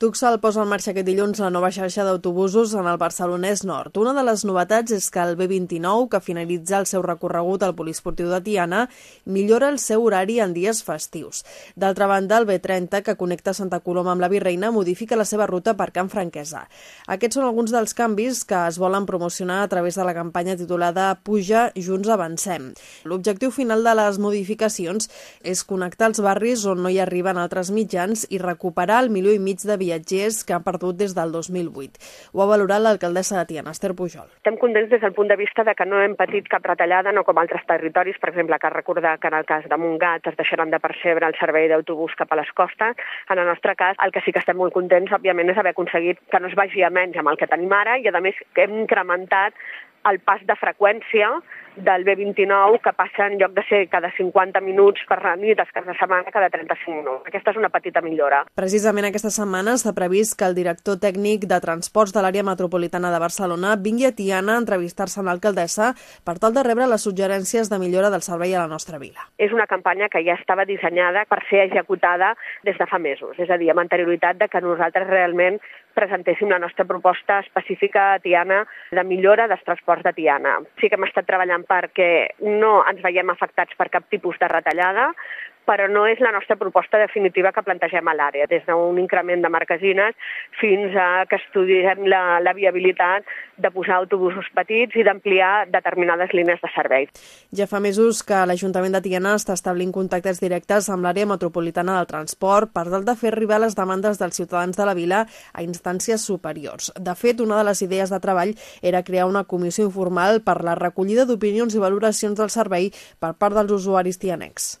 Tuxal posa en marxa aquest dilluns la nova xarxa d'autobusos en el Barcelonès Nord. Una de les novetats és que el B29, que finalitza el seu recorregut al poliesportiu de Tiana, millora el seu horari en dies festius. D'altra banda, el B30, que connecta Santa Coloma amb la Virreina, modifica la seva ruta per Can Franquesa. Aquests són alguns dels canvis que es volen promocionar a través de la campanya titulada Puja, Junts Avancem. L'objectiu final de les modificacions és connectar els barris on no hi arriben altres mitjans i recuperar el milió i mig de viatgers que han perdut des del 2008. Ho ha valorat l'alcaldessa de Tiana, Esther Pujol. Estem contents des del punt de vista de que no hem patit cap retallada, no com altres territoris, per exemple, que recordar que en el cas de Montgat es deixaran de percebre el servei d'autobús cap a les costes. En el nostre cas, el que sí que estem molt contents, òbviament, és haver aconseguit que no es vagi a menys amb el que tenim ara i, a més, que hem incrementat el pas de freqüència del B29 que passa en lloc de ser cada 50 minuts per la nit, es cada setmana cada 35 minuts. Aquesta és una petita millora. Precisament aquesta setmana està previst que el director tècnic de transports de l'àrea metropolitana de Barcelona vingui a Tiana a entrevistar-se amb l'alcaldessa per tal de rebre les suggerències de millora del servei a la nostra vila. És una campanya que ja estava dissenyada per ser executada des de fa mesos, és a dir, amb anterioritat de que nosaltres realment presentéssim la nostra proposta específica a Tiana de millora dels transports de Tiana. Sí que hem estat treballant perquè no ens veiem afectats per cap tipus de retallada, però no és la nostra proposta definitiva que plantegem a l'àrea, des d'un increment de marquesines fins a que estudiem la, la viabilitat de posar autobusos petits i d'ampliar determinades línies de servei. Ja fa mesos que l'Ajuntament de Tiana està establint contactes directes amb l'àrea metropolitana del transport per tal de fer arribar les demandes dels ciutadans de la vila a instàncies superiors. De fet, una de les idees de treball era crear una comissió informal per la recollida d'opinions i valoracions del servei per part dels usuaris tianecs.